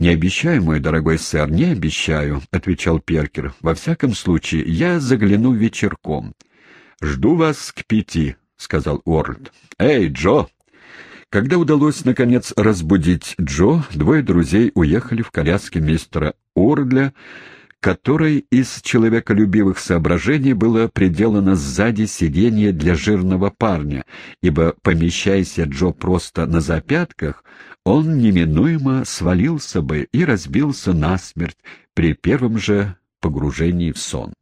«Не обещаю, мой дорогой сэр, не обещаю», — отвечал Перкер. «Во всяком случае, я загляну вечерком». «Жду вас к пяти», — сказал Уорлд. «Эй, Джо!» Когда удалось, наконец, разбудить Джо, двое друзей уехали в коляске мистера Ордля, которой из человеколюбивых соображений было приделано сзади сиденье для жирного парня, ибо, помещаясь Джо просто на запятках, он неминуемо свалился бы и разбился насмерть при первом же погружении в сон.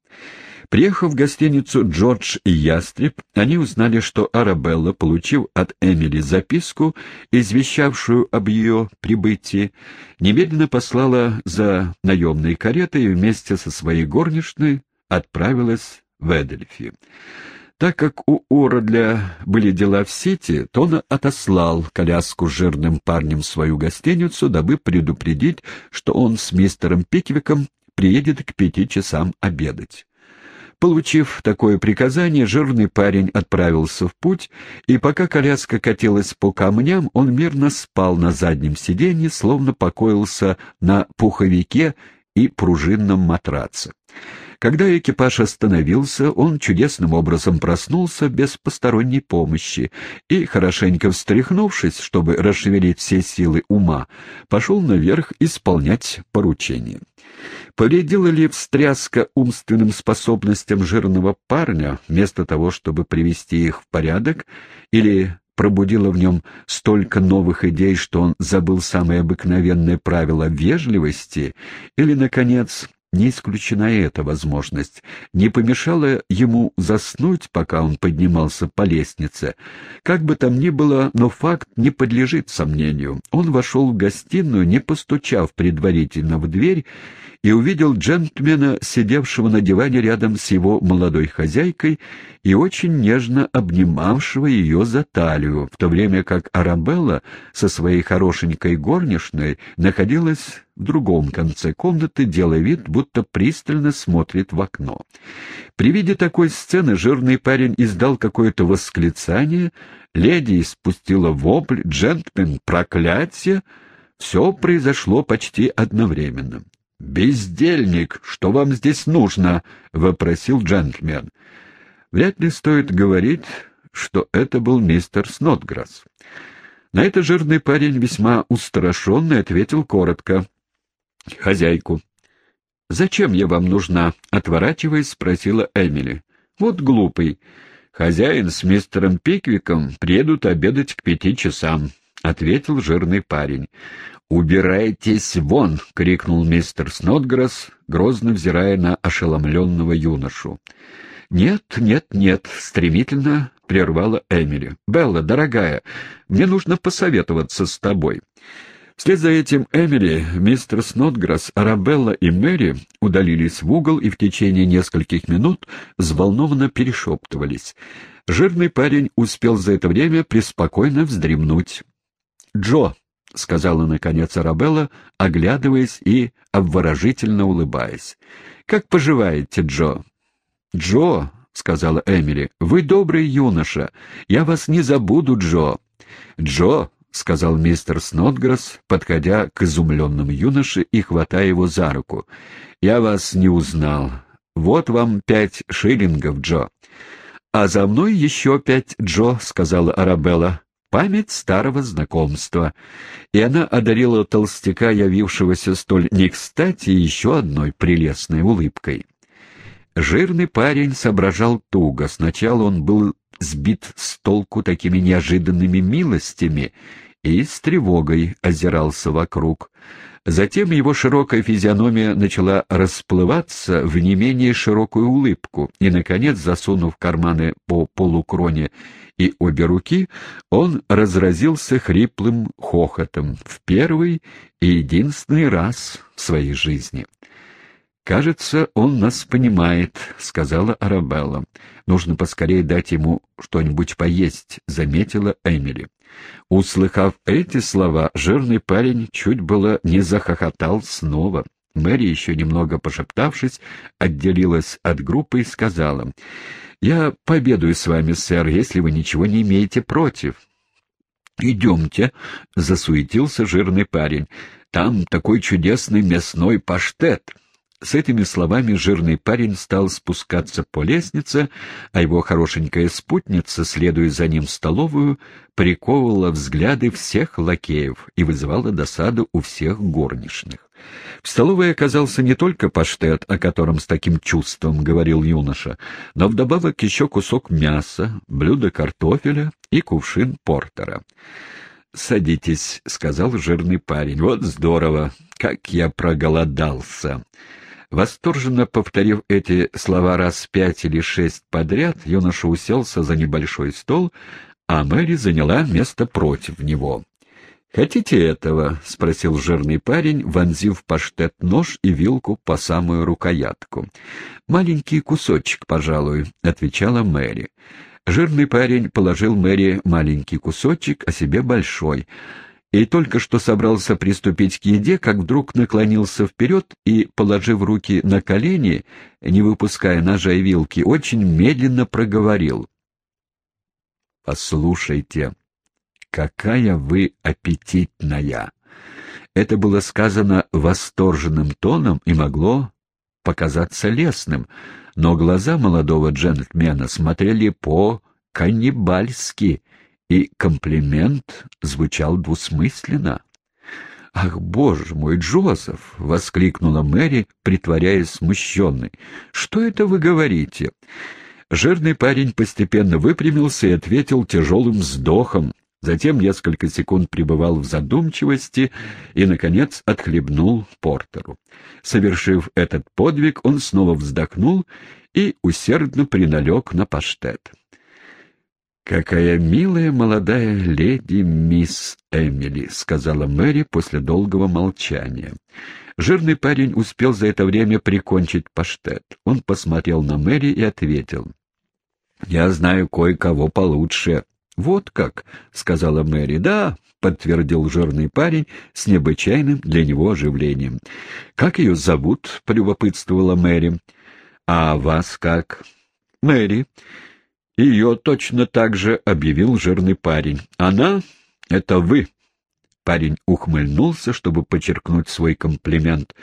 Приехав в гостиницу «Джордж и Ястреб», они узнали, что Арабелла, получив от Эмили записку, извещавшую об ее прибытии, немедленно послала за наемной каретой и вместе со своей горничной отправилась в Эдельфи. Так как у Уродля были дела в сети, то он отослал коляску с жирным парнем в свою гостиницу, дабы предупредить, что он с мистером Пиквиком приедет к пяти часам обедать. Получив такое приказание, жирный парень отправился в путь, и пока коляска катилась по камням, он мирно спал на заднем сиденье, словно покоился на пуховике и пружинном матраце. Когда экипаж остановился, он чудесным образом проснулся без посторонней помощи и, хорошенько встряхнувшись, чтобы расшевелить все силы ума, пошел наверх исполнять поручение. Повредила ли встряска умственным способностям жирного парня, вместо того, чтобы привести их в порядок, или пробудила в нем столько новых идей, что он забыл самые обыкновенные правила вежливости, или, наконец, не исключена и эта возможность. Не помешало ему заснуть, пока он поднимался по лестнице. Как бы там ни было, но факт не подлежит сомнению. Он вошел в гостиную, не постучав предварительно в дверь, и увидел джентльмена, сидевшего на диване рядом с его молодой хозяйкой и очень нежно обнимавшего ее за талию, в то время как Арабелла со своей хорошенькой горничной находилась в другом конце комнаты, делая вид, будто пристально смотрит в окно. При виде такой сцены жирный парень издал какое-то восклицание, леди испустила вопль, джентльмен — проклятие, все произошло почти одновременно. «Бездельник, что вам здесь нужно?» — вопросил джентльмен. Вряд ли стоит говорить, что это был мистер Снотграсс. На это жирный парень, весьма устрашенный, ответил коротко. «Хозяйку». «Зачем я вам нужна?» — отворачиваясь, спросила Эмили. «Вот глупый. Хозяин с мистером Пиквиком приедут обедать к пяти часам», — ответил жирный парень. «Убирайтесь вон!» — крикнул мистер Снотгресс, грозно взирая на ошеломленного юношу. «Нет, нет, нет!» — стремительно прервала Эмили. «Белла, дорогая, мне нужно посоветоваться с тобой». Вслед за этим Эмили, мистер Снотграсс, Арабелла и Мэри удалились в угол и в течение нескольких минут взволнованно перешептывались. Жирный парень успел за это время преспокойно вздремнуть. «Джо!» — сказала, наконец, Арабелла, оглядываясь и обворожительно улыбаясь. «Как поживаете, Джо?» «Джо», — сказала Эмили, — «вы добрый юноша. Я вас не забуду, Джо». «Джо», — сказал мистер Снотгресс, подходя к изумленному юноше и хватая его за руку, — «я вас не узнал. Вот вам пять шиллингов, Джо». «А за мной еще пять, Джо», — сказала Арабелла память старого знакомства, и она одарила толстяка, явившегося столь не кстати, еще одной прелестной улыбкой. Жирный парень соображал туго. Сначала он был сбит с толку такими неожиданными милостями и с тревогой озирался вокруг. Затем его широкая физиономия начала расплываться в не менее широкую улыбку, и, наконец, засунув карманы по полукроне и обе руки, он разразился хриплым хохотом в первый и единственный раз в своей жизни. «Кажется, он нас понимает», — сказала Арабелла. «Нужно поскорее дать ему что-нибудь поесть», — заметила Эмили. Услыхав эти слова, жирный парень чуть было не захохотал снова. Мэри, еще немного пошептавшись, отделилась от группы и сказала, «Я победую с вами, сэр, если вы ничего не имеете против». «Идемте», — засуетился жирный парень. Там такой чудесный мясной паштет. С этими словами жирный парень стал спускаться по лестнице, а его хорошенькая спутница, следуя за ним в столовую, приковывала взгляды всех лакеев и вызывала досаду у всех горничных. В столовой оказался не только паштет, о котором с таким чувством говорил юноша, но вдобавок еще кусок мяса, блюдо картофеля и кувшин портера. «Садитесь», — сказал жирный парень. «Вот здорово! Как я проголодался!» Восторженно повторив эти слова раз пять или шесть подряд, юноша уселся за небольшой стол, а Мэри заняла место против него. «Хотите этого?» — спросил жирный парень, вонзив паштет нож и вилку по самую рукоятку. «Маленький кусочек, пожалуй», — отвечала Мэри. Жирный парень положил Мэри маленький кусочек, а себе большой — и только что собрался приступить к еде, как вдруг наклонился вперед и, положив руки на колени, не выпуская ножа и вилки, очень медленно проговорил. «Послушайте, какая вы аппетитная!» Это было сказано восторженным тоном и могло показаться лесным, но глаза молодого джентльмена смотрели по-каннибальски — и комплимент звучал двусмысленно. «Ах, боже мой, Джозеф!» — воскликнула Мэри, притворяясь смущенной. «Что это вы говорите?» Жирный парень постепенно выпрямился и ответил тяжелым вздохом, затем несколько секунд пребывал в задумчивости и, наконец, отхлебнул портеру. Совершив этот подвиг, он снова вздохнул и усердно приналег на паштет. «Какая милая молодая леди мисс Эмили», — сказала Мэри после долгого молчания. Жирный парень успел за это время прикончить паштет. Он посмотрел на Мэри и ответил. «Я знаю кое-кого получше». «Вот как», — сказала Мэри. «Да», — подтвердил жирный парень с необычайным для него оживлением. «Как ее зовут?» — полюбопытствовала Мэри. «А вас как?» «Мэри». Ее точно так же объявил жирный парень. Она — это вы. Парень ухмыльнулся, чтобы подчеркнуть свой комплимент,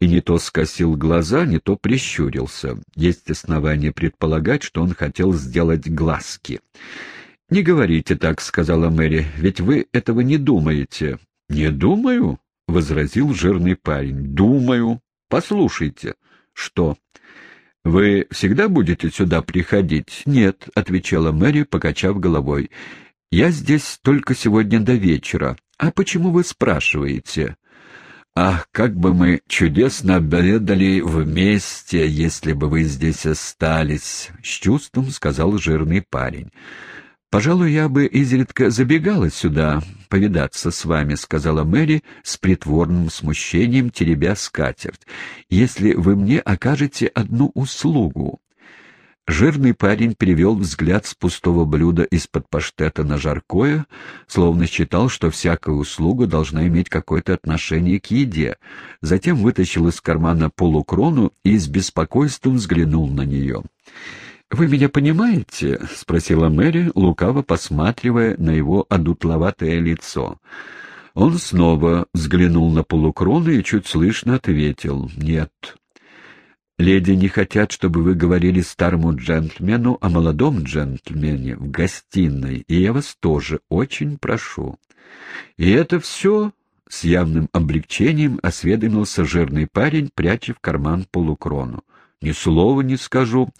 и не то скосил глаза, не то прищурился. Есть основания предполагать, что он хотел сделать глазки. «Не говорите так», — сказала Мэри, — «ведь вы этого не думаете». «Не думаю», — возразил жирный парень. «Думаю. Послушайте». «Что?» «Вы всегда будете сюда приходить?» «Нет», — отвечала Мэри, покачав головой. «Я здесь только сегодня до вечера. А почему вы спрашиваете?» «Ах, как бы мы чудесно обедали вместе, если бы вы здесь остались!» — с чувством сказал жирный парень. «Пожалуй, я бы изредка забегала сюда повидаться с вами», — сказала Мэри с притворным смущением, теребя скатерть, «если вы мне окажете одну услугу». Жирный парень перевел взгляд с пустого блюда из-под паштета на жаркое, словно считал, что всякая услуга должна иметь какое-то отношение к еде. Затем вытащил из кармана полукрону и с беспокойством взглянул на нее. «Вы меня понимаете?» — спросила Мэри, лукаво посматривая на его одутловатое лицо. Он снова взглянул на полукроны и чуть слышно ответил «Нет». «Леди не хотят, чтобы вы говорили старому джентльмену о молодом джентльмене в гостиной, и я вас тоже очень прошу». «И это все?» — с явным облегчением осведомился жирный парень, пряча в карман полукрону. «Ни слова не скажу.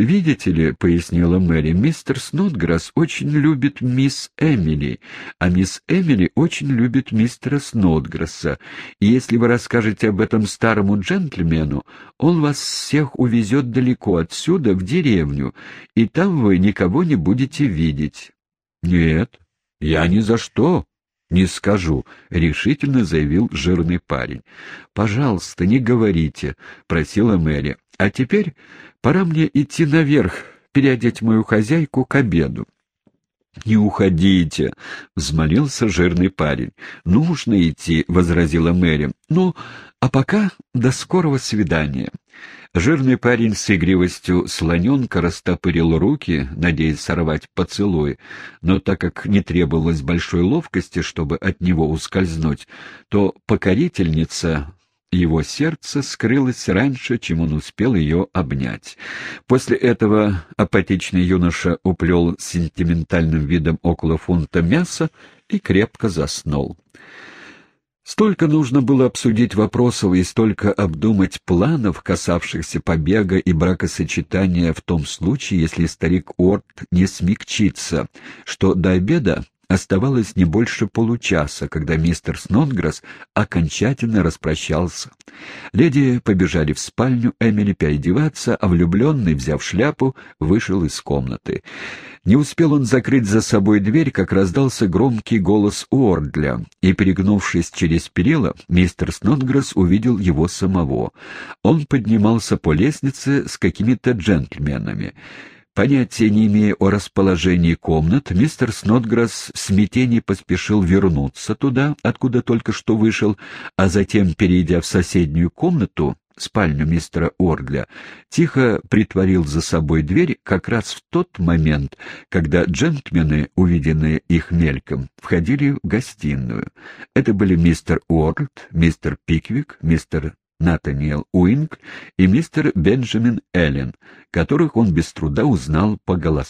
«Видите ли, — пояснила Мэри, — мистер Снотграсс очень любит мисс Эмили, а мисс Эмили очень любит мистера Снотграсса, и если вы расскажете об этом старому джентльмену, он вас всех увезет далеко отсюда, в деревню, и там вы никого не будете видеть». «Нет, я ни за что», «Не скажу», — решительно заявил жирный парень. «Пожалуйста, не говорите», — просила Мэри. «А теперь пора мне идти наверх, переодеть мою хозяйку к обеду». «Не уходите!» — взмолился жирный парень. «Нужно идти», — возразила Мэри. «Ну, а пока до скорого свидания». Жирный парень с игривостью слоненка растопырил руки, надеясь сорвать поцелуй, но так как не требовалось большой ловкости, чтобы от него ускользнуть, то покорительница его сердце скрылось раньше, чем он успел ее обнять. После этого апатичный юноша уплел сентиментальным видом около фунта мяса и крепко заснул. Столько нужно было обсудить вопросов и столько обдумать планов, касавшихся побега и бракосочетания в том случае, если старик Орт не смягчится, что до обеда Оставалось не больше получаса, когда мистер Снотгресс окончательно распрощался. Леди побежали в спальню Эмили переодеваться, а влюбленный, взяв шляпу, вышел из комнаты. Не успел он закрыть за собой дверь, как раздался громкий голос Уордля, и, перегнувшись через перила, мистер Снотгресс увидел его самого. Он поднимался по лестнице с какими-то джентльменами. Понятия не имея о расположении комнат, мистер Снотграсс в смятении поспешил вернуться туда, откуда только что вышел, а затем, перейдя в соседнюю комнату, спальню мистера Ордля, тихо притворил за собой дверь как раз в тот момент, когда джентльмены, увиденные их мельком, входили в гостиную. Это были мистер Уорлд, мистер Пиквик, мистер Натаниэл Уинг и мистер Бенджамин Эллен, которых он без труда узнал по голосам.